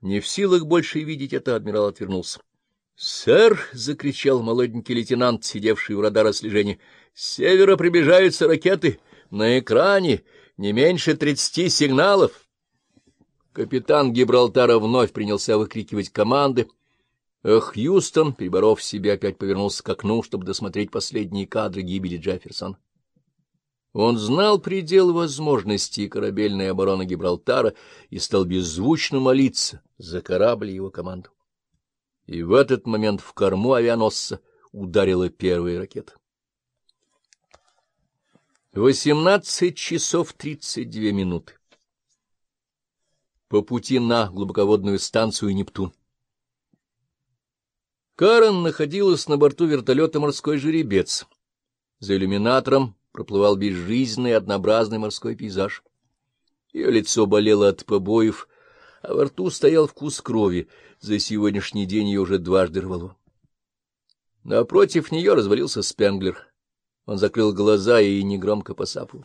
Не в силах больше видеть это, адмирал отвернулся. — Сэр! — закричал молоденький лейтенант, сидевший у радара слежения. — С севера приближаются ракеты. На экране не меньше тридцати сигналов. Капитан Гибралтара вновь принялся выкрикивать команды. А Хьюстон, переборов себя, опять повернулся к окну, чтобы досмотреть последние кадры гибели Джефферсона. Он знал предел возможностей корабельной обороны Гибралтара и стал беззвучно молиться за корабль и его команду. И в этот момент в корму авианосца ударила первая ракета. Восемнадцать часов тридцать две минуты. По пути на глубоководную станцию «Нептун». Карен находилась на борту вертолета «Морской жеребец». За иллюминатором проплывал безжизненный однообразный морской пейзаж. Ее лицо болело от побоев, а во рту стоял вкус крови. За сегодняшний день ее уже дважды рвало. Напротив нее развалился Спенглер. Он закрыл глаза и негромко посапывал.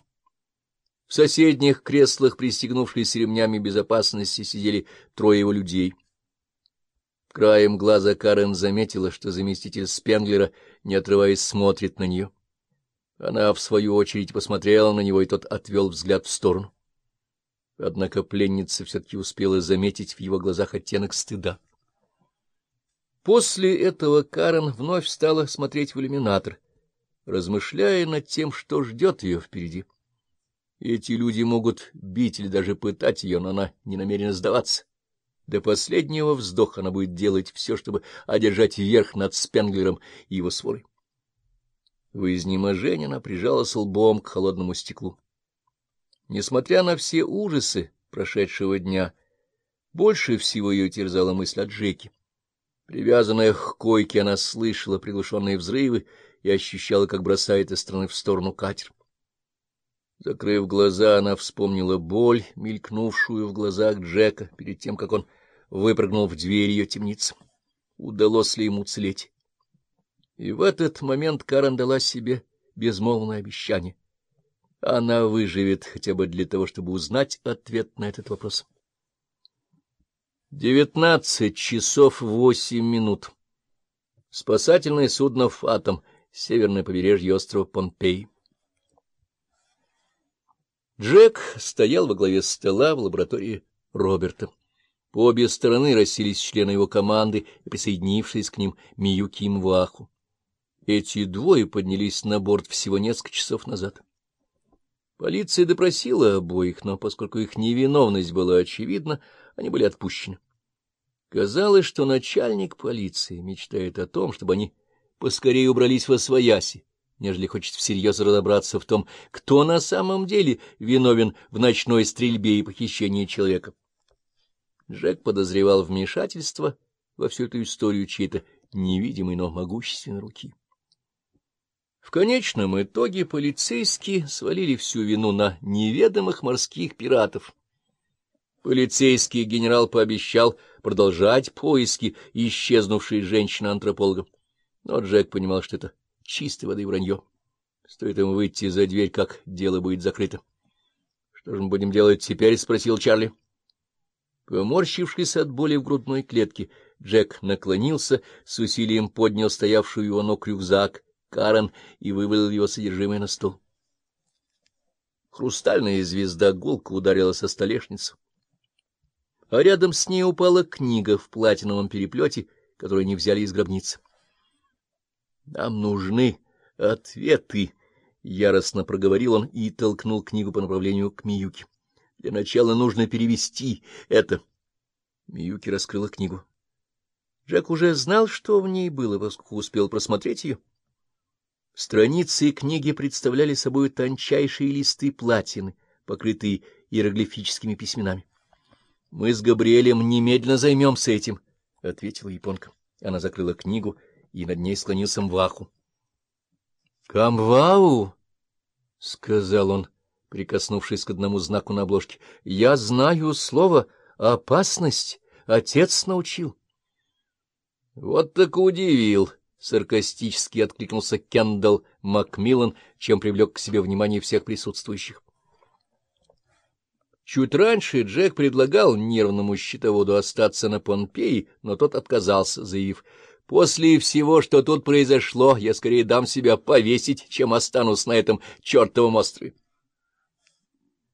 В соседних креслах, пристегнувшись ремнями безопасности, сидели трое его людей. Краем глаза Карен заметила, что заместитель Спенглера, не отрываясь, смотрит на нее. Она, в свою очередь, посмотрела на него, и тот отвел взгляд в сторону. Однако пленница все-таки успела заметить в его глазах оттенок стыда. После этого Карен вновь стала смотреть в иллюминатор, размышляя над тем, что ждет ее впереди. Эти люди могут бить или даже пытать ее, но она не намерена сдаваться. До последнего вздоха она будет делать все, чтобы одержать верх над Спенглером и его сворой. В изнеможении она прижалась лбом к холодному стеклу. Несмотря на все ужасы прошедшего дня, больше всего ее терзала мысль о Джеке. Привязанная к койке, она слышала приглушенные взрывы и ощущала, как бросает из стороны в сторону катер. Закрыв глаза, она вспомнила боль, мелькнувшую в глазах Джека перед тем, как он выпрыгнул в дверь ее темницы. Удалось ли ему уцелеть? И в этот момент Карен дала себе безмолвное обещание. Она выживет хотя бы для того, чтобы узнать ответ на этот вопрос. Девятнадцать часов восемь минут. Спасательное судно «Фатом», северное побережье острова Помпей. Джек стоял во главе стола в лаборатории Роберта. По обе стороны расселись члены его команды и присоединившись к ним Миюки и Мваху. Эти двое поднялись на борт всего несколько часов назад. Полиция допросила обоих, но поскольку их невиновность была очевидна, они были отпущены. Казалось, что начальник полиции мечтает о том, чтобы они поскорее убрались во свояси, нежели хочет всерьез разобраться в том, кто на самом деле виновен в ночной стрельбе и похищении человека. Джек подозревал вмешательство во всю эту историю чьей-то невидимой, но могущественной руки. В конечном итоге полицейские свалили всю вину на неведомых морских пиратов. Полицейский генерал пообещал продолжать поиски исчезнувшей женщины-антрополога. Но Джек понимал, что это чистой воды вранье. Стоит ему выйти за дверь, как дело будет закрыто. — Что же мы будем делать теперь? — спросил Чарли. Поморщившись от боли в грудной клетке, Джек наклонился, с усилием поднял стоявшую его ног рюкзак Карен и вывалил его содержимое на стол. Хрустальная звезда гулко ударила со столешницу, а рядом с ней упала книга в платиновом переплете, которую они взяли из гробницы. — Нам нужны ответы, — яростно проговорил он и толкнул книгу по направлению к Миюке. — Для начала нужно перевести это. Миюки раскрыла книгу. Джек уже знал, что в ней было, поскольку успел просмотреть ее. Страницы книги представляли собой тончайшие листы платины, покрытые иероглифическими письменами. — Мы с Габриэлем немедленно займемся этим, — ответила японка. Она закрыла книгу, и над ней склонился Мваху. — Камвау, — сказал он, прикоснувшись к одному знаку на обложке, — я знаю слово «опасность». Отец научил. — Вот так удивил, — саркастически откликнулся Кендалл Макмиллан, чем привлек к себе внимание всех присутствующих. Чуть раньше Джек предлагал нервному счетоводу остаться на Помпеи, но тот отказался, заявив, «После всего, что тут произошло, я скорее дам себя повесить, чем останусь на этом чертовом острове».